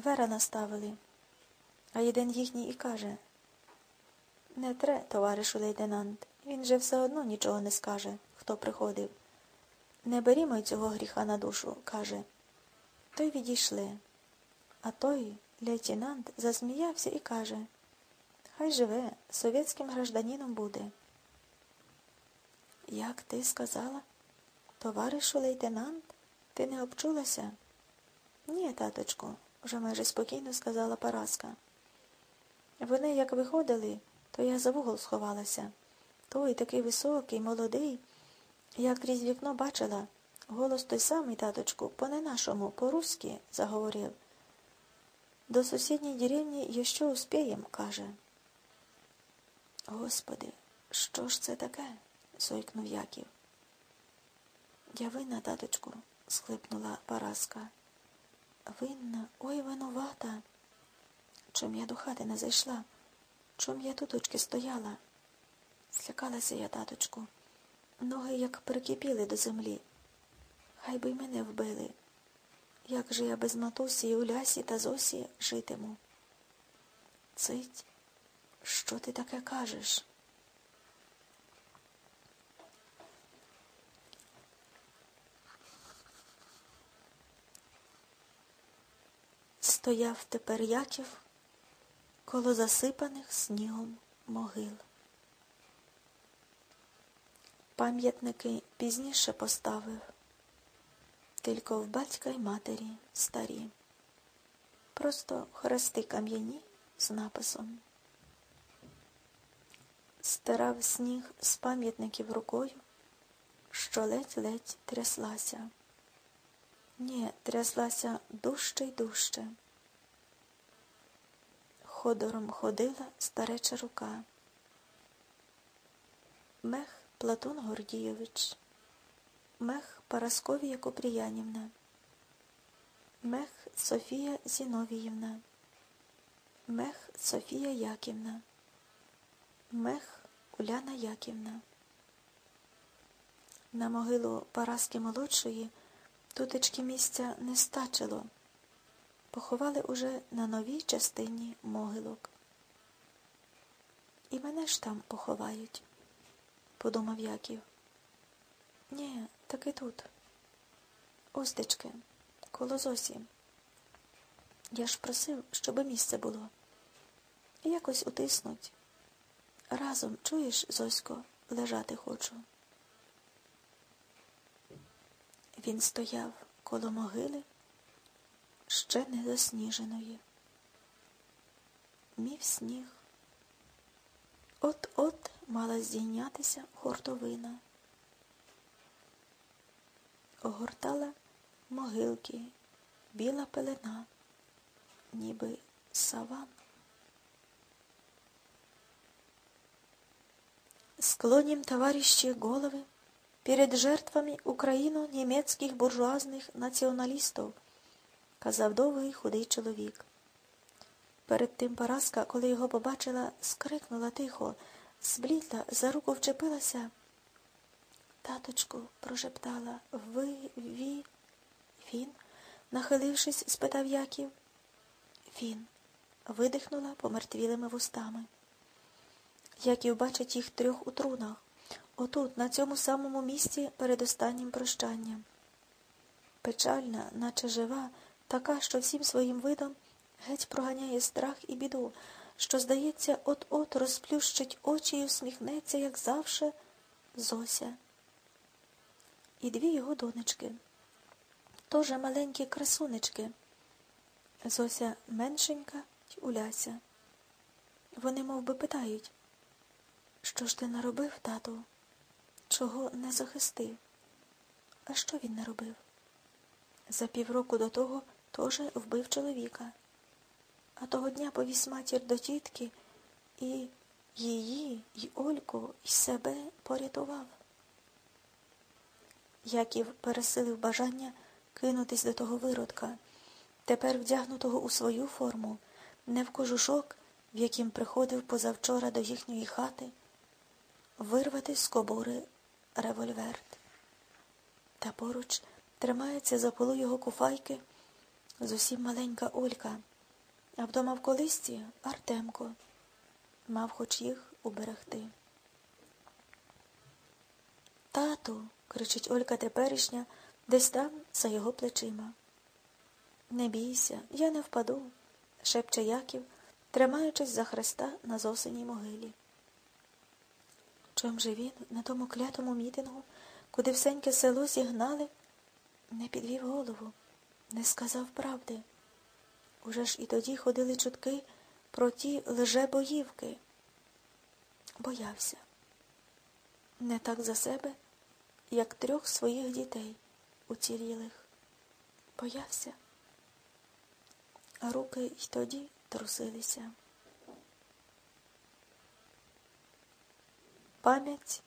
Вера наставили. А один їхній і каже Не тре, товаришу лейтенант, він же все одно нічого не скаже, хто приходив. Не берімо цього гріха на душу, каже. Той відійшли. А той лейтенант засміявся і каже Хай живе, совєтським гражданином буде. Як ти сказала? Товаришу лейтенант, ти не обчулася? Ні, таточку, вже майже спокійно сказала Параска. Вони як виходили, то я за вугол сховалася. Той такий високий, молодий, як крізь вікно бачила, голос той самий, таточку, по не нашому, по-руськи, заговорив. До сусідньої деревні еще успієм, каже. Господи, що ж це таке? зойкнув Яків. Я винна, таточку, схлипнула Параска. Винна, ой, винувата. Чом я до хати не зайшла? Чом я туточки стояла? Злякалася я, таточку. Ноги як прикипіли до землі. Хай би й мене вбили. Як же я без матусі і Улясі та Зосі житиму? Цить, що ти таке кажеш? Стояв тепер Яків коло засипаних снігом могил. Пам'ятники пізніше поставив, тільки в батька й матері старі, просто хрести кам'яні з написом. Стирав сніг з пам'ятників рукою, що ледь-ледь тряслася. Ні, тряслася дужче й дужче. Ходором ходила стареча рука. Мех Платон Гордійович, Мех Парасковія Купріянівна, Мех Софія Зіновіївна, Мех Софія Яківна, Мех Уляна Яківна. На могилу Параски молодшої тутечки місця не стачило. Поховали уже на новій частині могилок. І мене ж там поховають, подумав Яків. Ні, таки тут. Остечки, коло Зосі. Я ж просив, щоб місце було. І якось утиснуть. Разом, чуєш, Зосько, лежати хочу. Він стояв коло могили, ще не засніженої. Мів сніг. От-от мала здійнятися хортовина. Огортала могилки, біла пелена, ніби саван. Склоним, товарищи, голови перед жертвами україно-німецьких буржуазних націоналістів, казав довгий худий чоловік. Перед тим Параска, коли його побачила, скрикнула тихо, зблідла, за руку вчепилася. Таточку, прошептала, ви, ві, він, нахилившись, спитав Яків. Він. Видихнула помертвілими вустами. Яків бачить їх трьох у трунах. Отут, на цьому самому місці перед останнім прощанням. Печальна, наче жива, така, що всім своїм видом геть проганяє страх і біду, що, здається, от-от розплющить очі і усміхнеться, як завше, Зося. І дві його донечки, тоже маленькі красунечки. Зося меншенька й Уляся. Вони мов би, питають, що ж ти наробив, тату? чого не захистив. А що він не робив? За півроку до того теж вбив чоловіка, а того дня повіз матір до тітки і її, і Ольку, і себе порятував. Яків пересилив бажання кинутись до того виродка, тепер вдягнутого у свою форму, не в кожушок, в яким приходив позавчора до їхньої хати, вирвати з кобури револьверт. Та поруч тримається за полу його куфайки Зовсім маленька Олька, а вдома в колисці Артемко. Мав хоч їх уберегти. Тату, кричить Олька теперішня, десь там за його плечима. Не бійся, я не впаду, шепче Яків, тримаючись за хреста на зосеній могилі. Чом же він на тому клятому мітингу, куди всеньке село зігнали, не підвів голову, не сказав правди. Уже ж і тоді ходили чутки про ті лжебоївки. Боявся не так за себе, як трьох своїх дітей уцілілих. Боявся, а руки й тоді трусилися. Память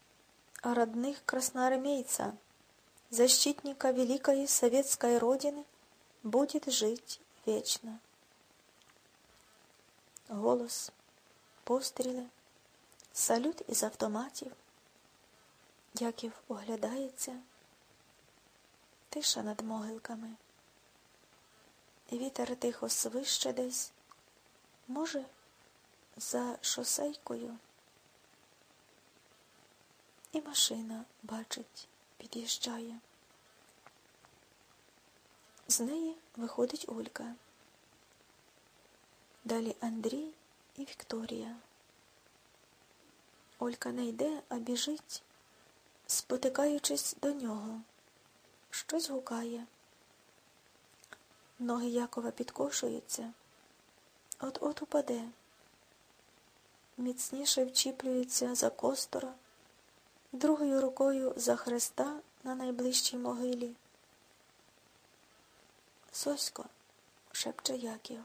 о родных красноармейца, защитника великой советской Родины, будет жить вечно. Голос, постріли, салют із автоматів. Яків оглядається, тиша над могилками. Вітер тихо свище десь, може, за шосейкою. І машина, бачить, під'їжджає. З неї виходить Олька. Далі Андрій і Вікторія. Олька не йде, а біжить, спотикаючись до нього. Щось гукає. Ноги Якова підкошуються, от-от упаде, міцніше вчіплюється за костора, другою рукою за хреста на найближчій могилі. Сосько, шепче Яків.